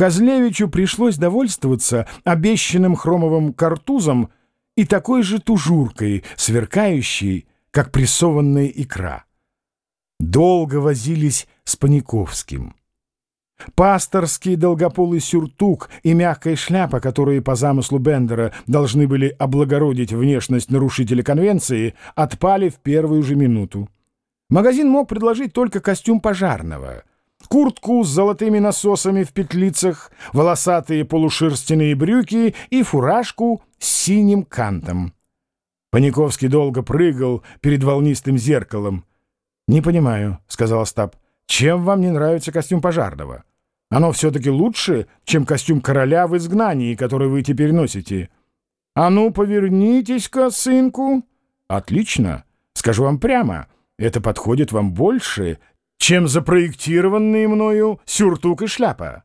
Козлевичу пришлось довольствоваться обещанным хромовым картузом и такой же тужуркой, сверкающей, как прессованная икра. Долго возились с Паниковским. Пасторский долгополый сюртук и мягкая шляпа, которые по замыслу Бендера должны были облагородить внешность нарушителя конвенции, отпали в первую же минуту. Магазин мог предложить только костюм пожарного — куртку с золотыми насосами в петлицах, волосатые полушерстяные брюки и фуражку с синим кантом. Паниковский долго прыгал перед волнистым зеркалом. «Не понимаю», — сказал Остап, — «чем вам не нравится костюм пожарного? Оно все-таки лучше, чем костюм короля в изгнании, который вы теперь носите. А ну, повернитесь-ка, сынку». «Отлично. Скажу вам прямо, это подходит вам больше, чем запроектированные мною сюртук и шляпа.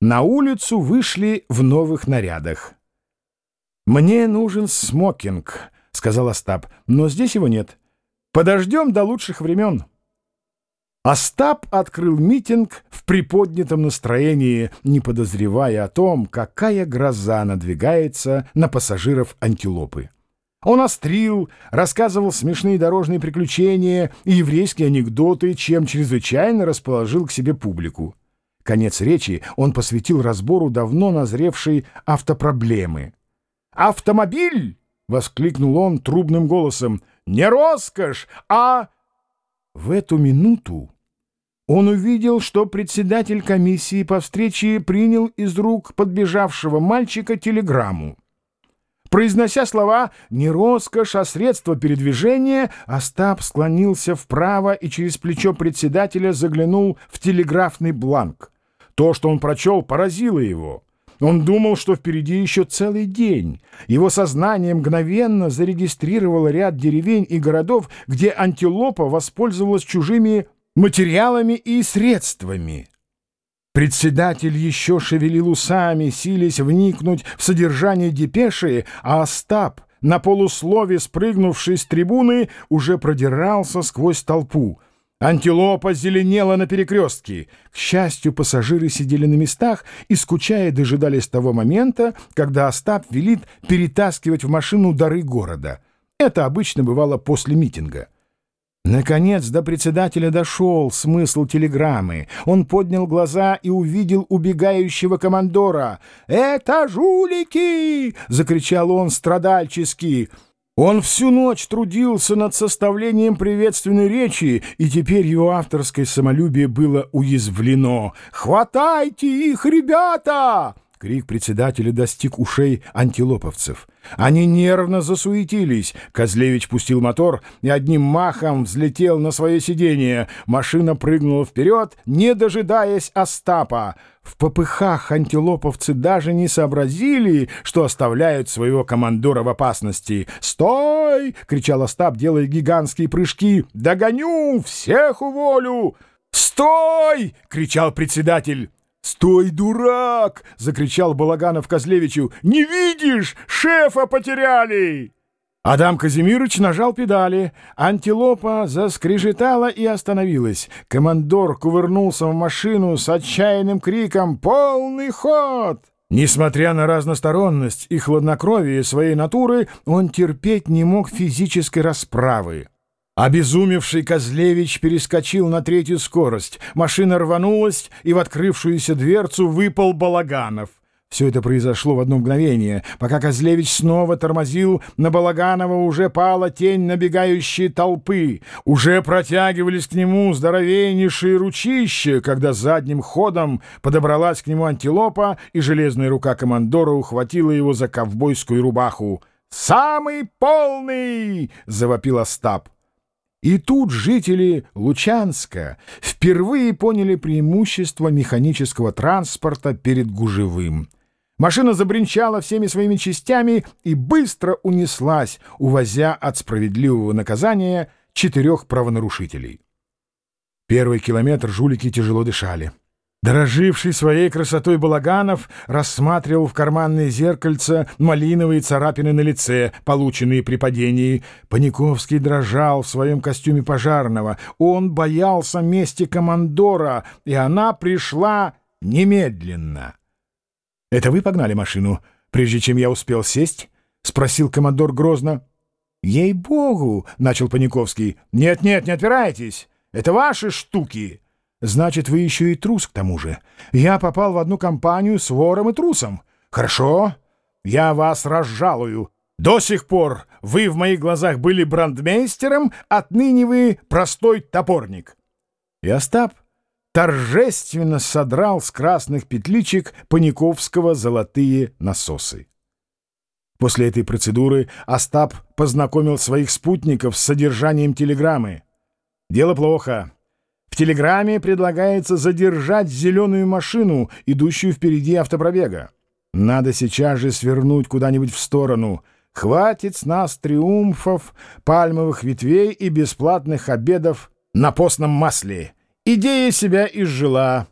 На улицу вышли в новых нарядах. «Мне нужен смокинг», — сказал Остап, — «но здесь его нет. Подождем до лучших времен». Остап открыл митинг в приподнятом настроении, не подозревая о том, какая гроза надвигается на пассажиров антилопы. Он острил, рассказывал смешные дорожные приключения и еврейские анекдоты, чем чрезвычайно расположил к себе публику. Конец речи он посвятил разбору давно назревшей автопроблемы. «Автомобиль!» — воскликнул он трубным голосом. «Не роскошь, а...» В эту минуту он увидел, что председатель комиссии по встрече принял из рук подбежавшего мальчика телеграмму. Произнося слова «не роскошь, а средство передвижения», Остап склонился вправо и через плечо председателя заглянул в телеграфный бланк. То, что он прочел, поразило его. Он думал, что впереди еще целый день. Его сознание мгновенно зарегистрировало ряд деревень и городов, где антилопа воспользовалась чужими материалами и средствами. Председатель еще шевелил усами, силясь вникнуть в содержание депеши, а Остап, на полуслове спрыгнувший с трибуны, уже продирался сквозь толпу. Антилопа зеленела на перекрестке. К счастью, пассажиры сидели на местах и, скучая, дожидались того момента, когда Остап велит перетаскивать в машину дары города. Это обычно бывало после митинга. Наконец до председателя дошел смысл телеграммы. Он поднял глаза и увидел убегающего командора. «Это жулики!» — закричал он страдальчески. Он всю ночь трудился над составлением приветственной речи, и теперь его авторское самолюбие было уязвлено. «Хватайте их, ребята!» Крик председателя достиг ушей антилоповцев. Они нервно засуетились. Козлевич пустил мотор и одним махом взлетел на свое сиденье. Машина прыгнула вперед, не дожидаясь Остапа. В попыхах антилоповцы даже не сообразили, что оставляют своего командора в опасности. «Стой!» — кричал Остап, делая гигантские прыжки. «Догоню! Всех уволю!» «Стой!» — кричал председатель. «Стой, дурак!» — закричал Балаганов Козлевичу. «Не видишь? Шефа потеряли!» Адам Казимирович нажал педали. Антилопа заскрежетала и остановилась. Командор кувырнулся в машину с отчаянным криком «Полный ход!». Несмотря на разносторонность и хладнокровие своей натуры, он терпеть не мог физической расправы. Обезумевший Козлевич перескочил на третью скорость. Машина рванулась, и в открывшуюся дверцу выпал Балаганов. Все это произошло в одно мгновение. Пока Козлевич снова тормозил, на Балаганова уже пала тень набегающей толпы. Уже протягивались к нему здоровеннейшие ручища, когда задним ходом подобралась к нему антилопа, и железная рука командора ухватила его за ковбойскую рубаху. «Самый полный!» — завопил Остап. И тут жители Лучанска впервые поняли преимущество механического транспорта перед гужевым. Машина забринчала всеми своими частями и быстро унеслась, увозя от справедливого наказания четырех правонарушителей. Первый километр жулики тяжело дышали. Дороживший своей красотой Балаганов рассматривал в карманное зеркальце малиновые царапины на лице, полученные при падении. Паниковский дрожал в своем костюме пожарного. Он боялся мести командора, и она пришла немедленно!» «Это вы погнали машину, прежде чем я успел сесть?» — спросил командор грозно. «Ей-богу!» — начал Паниковский. «Нет-нет, не отпирайтесь! Это ваши штуки!» «Значит, вы еще и трус к тому же. Я попал в одну компанию с вором и трусом. Хорошо, я вас разжалую. До сих пор вы в моих глазах были брандмейстером, отныне вы простой топорник». И Остап торжественно содрал с красных петличек Паниковского золотые насосы. После этой процедуры Остап познакомил своих спутников с содержанием телеграммы. «Дело плохо. В телеграмме предлагается задержать зеленую машину, идущую впереди автопробега. Надо сейчас же свернуть куда-нибудь в сторону. Хватит с нас триумфов, пальмовых ветвей и бесплатных обедов на постном масле. Идея себя изжила.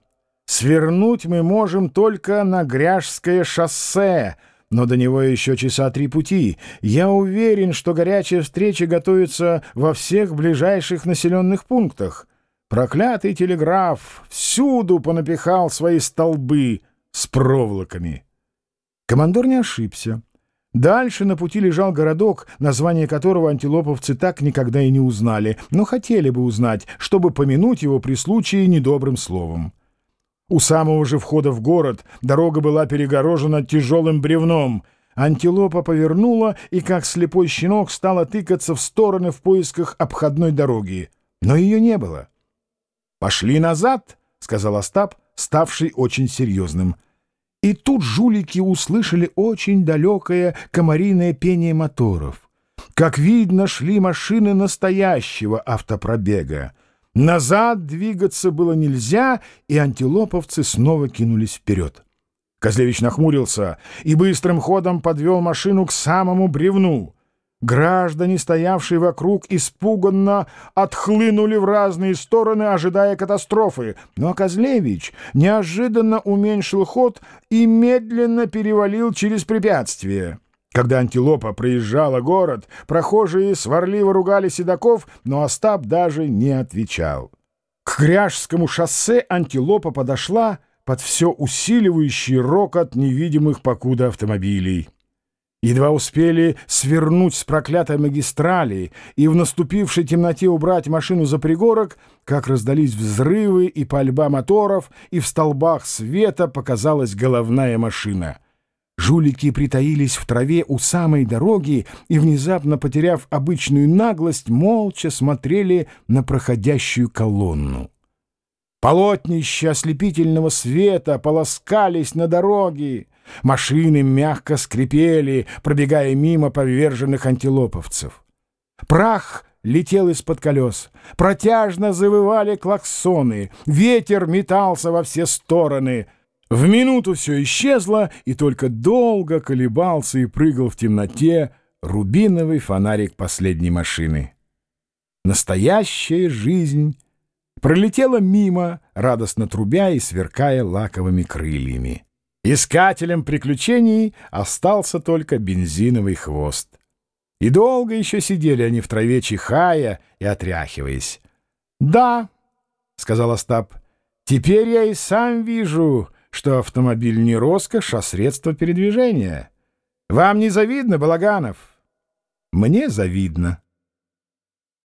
Свернуть мы можем только на Гряжское шоссе, но до него еще часа три пути. Я уверен, что горячая встреча готовится во всех ближайших населенных пунктах. Проклятый телеграф всюду понапихал свои столбы с проволоками. Командор не ошибся. Дальше на пути лежал городок, название которого антилоповцы так никогда и не узнали, но хотели бы узнать, чтобы помянуть его при случае недобрым словом. У самого же входа в город дорога была перегорожена тяжелым бревном. Антилопа повернула и, как слепой щенок, стала тыкаться в стороны в поисках обходной дороги. Но ее не было. «Пошли назад», — сказал Остап, ставший очень серьезным. И тут жулики услышали очень далекое комариное пение моторов. Как видно, шли машины настоящего автопробега. Назад двигаться было нельзя, и антилоповцы снова кинулись вперед. Козлевич нахмурился и быстрым ходом подвел машину к самому бревну — Граждане, стоявшие вокруг, испуганно отхлынули в разные стороны, ожидая катастрофы. Но Козлевич неожиданно уменьшил ход и медленно перевалил через препятствие. Когда антилопа проезжала город, прохожие сварливо ругали седаков, но Остап даже не отвечал. К Кряжскому шоссе антилопа подошла под все усиливающий рокот невидимых покуда автомобилей. Едва успели свернуть с проклятой магистрали и в наступившей темноте убрать машину за пригорок, как раздались взрывы и пальба моторов, и в столбах света показалась головная машина. Жулики притаились в траве у самой дороги и, внезапно потеряв обычную наглость, молча смотрели на проходящую колонну. Полотнища ослепительного света полоскались на дороге, Машины мягко скрипели, пробегая мимо поверженных антилоповцев. Прах летел из-под колес, протяжно завывали клаксоны, ветер метался во все стороны. В минуту все исчезло, и только долго колебался и прыгал в темноте рубиновый фонарик последней машины. Настоящая жизнь пролетела мимо, радостно трубя и сверкая лаковыми крыльями. Искателем приключений остался только бензиновый хвост. И долго еще сидели они в траве, чихая и отряхиваясь. «Да», — сказал Остап, — «теперь я и сам вижу, что автомобиль не роскошь, а средство передвижения. Вам не завидно, Балаганов?» «Мне завидно».